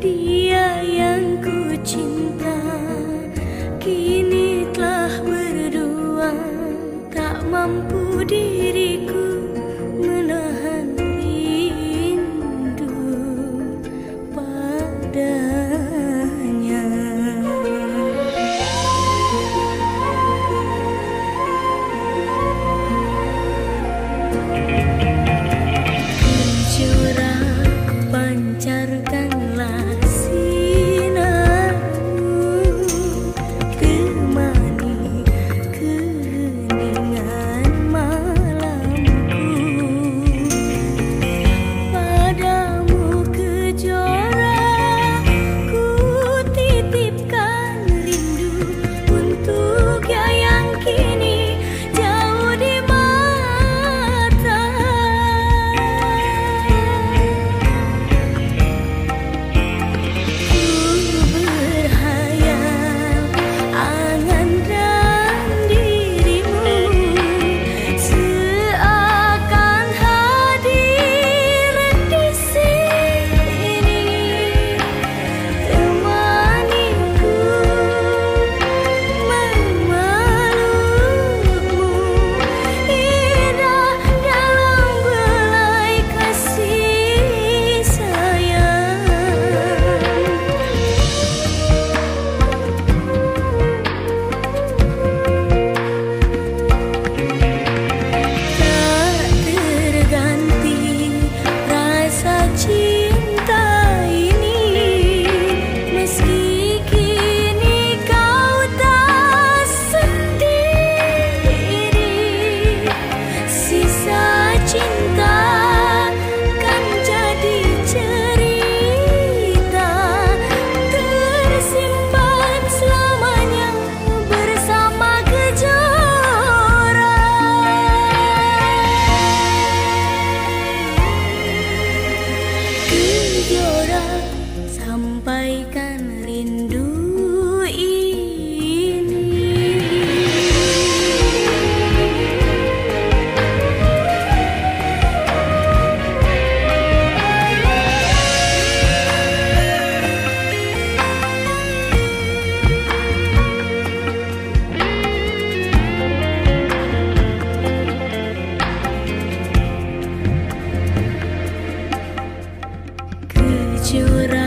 Dia yang ku cinta Kini telah berdua. Tak mampu dia sampaikan rindu ini. Curah